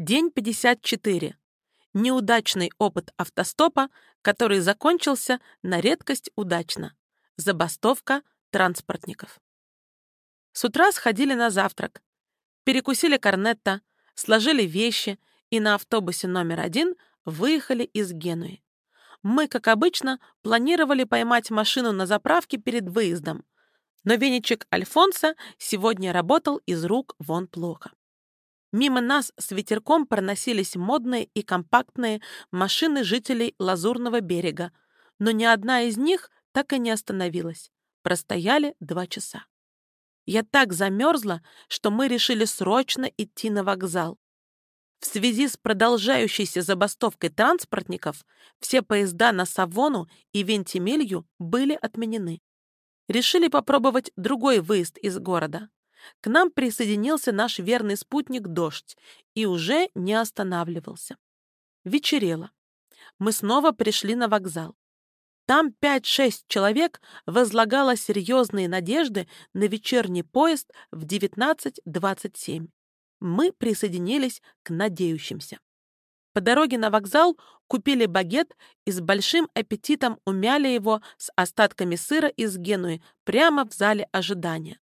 День 54. Неудачный опыт автостопа, который закончился на редкость удачно. Забастовка транспортников. С утра сходили на завтрак, перекусили корнетто, сложили вещи и на автобусе номер один выехали из Генуи. Мы, как обычно, планировали поймать машину на заправке перед выездом, но веничек Альфонса сегодня работал из рук вон плохо. Мимо нас с ветерком проносились модные и компактные машины жителей Лазурного берега, но ни одна из них так и не остановилась. Простояли два часа. Я так замерзла, что мы решили срочно идти на вокзал. В связи с продолжающейся забастовкой транспортников все поезда на Савону и Вентимилью были отменены. Решили попробовать другой выезд из города. К нам присоединился наш верный спутник Дождь и уже не останавливался. Вечерело. Мы снова пришли на вокзал. Там 5-6 человек возлагало серьезные надежды на вечерний поезд в 19.27. Мы присоединились к надеющимся. По дороге на вокзал купили багет и с большим аппетитом умяли его с остатками сыра из Генуи прямо в зале ожидания.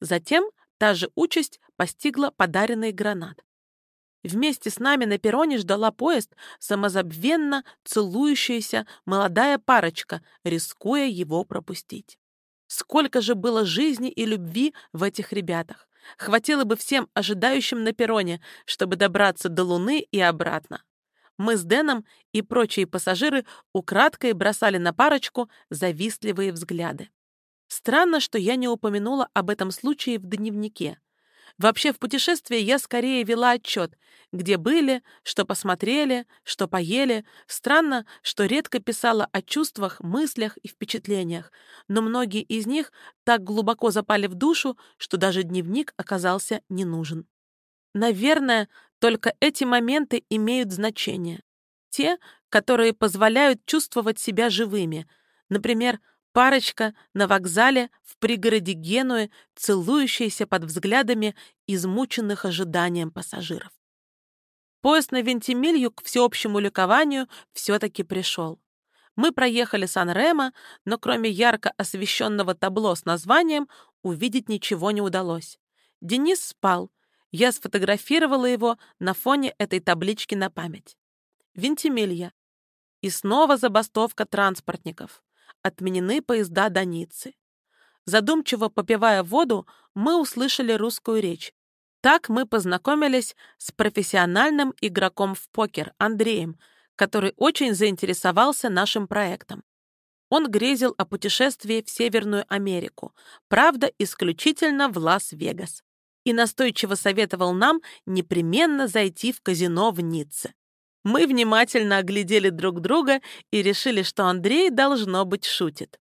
Затем та же участь постигла подаренный гранат. Вместе с нами на перроне ждала поезд самозабвенно целующаяся молодая парочка, рискуя его пропустить. Сколько же было жизни и любви в этих ребятах. Хватило бы всем ожидающим на перроне, чтобы добраться до Луны и обратно. Мы с Дэном и прочие пассажиры украдкой бросали на парочку завистливые взгляды. Странно, что я не упомянула об этом случае в дневнике. Вообще в путешествии я скорее вела отчет, где были, что посмотрели, что поели. Странно, что редко писала о чувствах, мыслях и впечатлениях, но многие из них так глубоко запали в душу, что даже дневник оказался не нужен. Наверное, только эти моменты имеют значение. Те, которые позволяют чувствовать себя живыми. Например, Парочка на вокзале в пригороде Генуи, целующаяся под взглядами измученных ожиданием пассажиров. Поезд на Вентимилью к всеобщему ликованию все-таки пришел. Мы проехали Сан-Ремо, но кроме ярко освещенного табло с названием увидеть ничего не удалось. Денис спал. Я сфотографировала его на фоне этой таблички на память. Вентимилья. И снова забастовка транспортников отменены поезда до Ниццы. Задумчиво попивая воду, мы услышали русскую речь. Так мы познакомились с профессиональным игроком в покер Андреем, который очень заинтересовался нашим проектом. Он грезил о путешествии в Северную Америку, правда, исключительно в Лас-Вегас, и настойчиво советовал нам непременно зайти в казино в Ницце. Мы внимательно оглядели друг друга и решили, что Андрей, должно быть, шутит.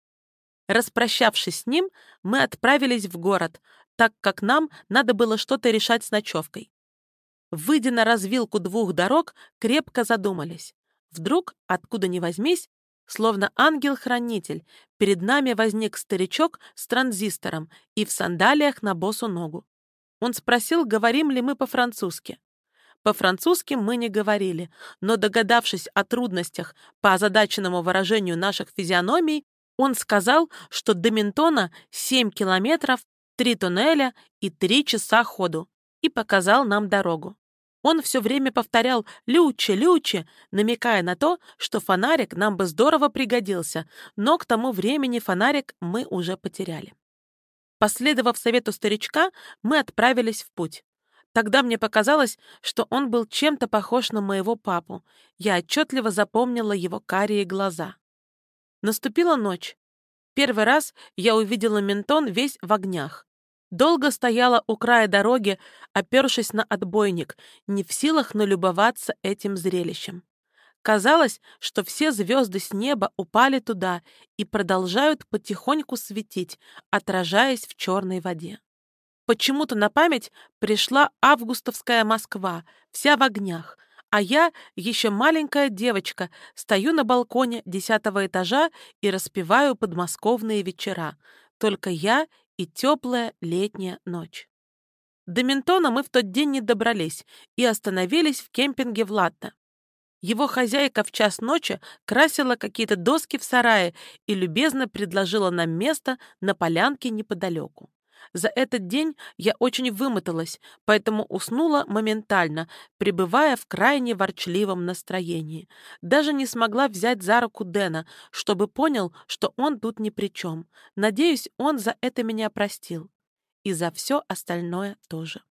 Распрощавшись с ним, мы отправились в город, так как нам надо было что-то решать с ночевкой. Выйдя на развилку двух дорог, крепко задумались. Вдруг, откуда ни возьмись, словно ангел-хранитель, перед нами возник старичок с транзистором и в сандалиях на босу ногу. Он спросил, говорим ли мы по-французски. По-французски мы не говорили, но, догадавшись о трудностях по озадаченному выражению наших физиономий, он сказал, что до Ментона 7 километров, 3 туннеля и 3 часа ходу, и показал нам дорогу. Он все время повторял «Люче, Люче», намекая на то, что фонарик нам бы здорово пригодился, но к тому времени фонарик мы уже потеряли. Последовав совету старичка, мы отправились в путь. Тогда мне показалось, что он был чем-то похож на моего папу. Я отчетливо запомнила его карие глаза. Наступила ночь. Первый раз я увидела ментон весь в огнях. Долго стояла у края дороги, опершись на отбойник, не в силах налюбоваться этим зрелищем. Казалось, что все звезды с неба упали туда и продолжают потихоньку светить, отражаясь в черной воде. Почему-то на память пришла августовская Москва, вся в огнях, а я, еще маленькая девочка, стою на балконе десятого этажа и распеваю подмосковные вечера. Только я и теплая летняя ночь. До Ментона мы в тот день не добрались и остановились в кемпинге в Латте. Его хозяйка в час ночи красила какие-то доски в сарае и любезно предложила нам место на полянке неподалеку. За этот день я очень вымоталась, поэтому уснула моментально, пребывая в крайне ворчливом настроении. Даже не смогла взять за руку Дэна, чтобы понял, что он тут ни при чем. Надеюсь, он за это меня простил. И за все остальное тоже.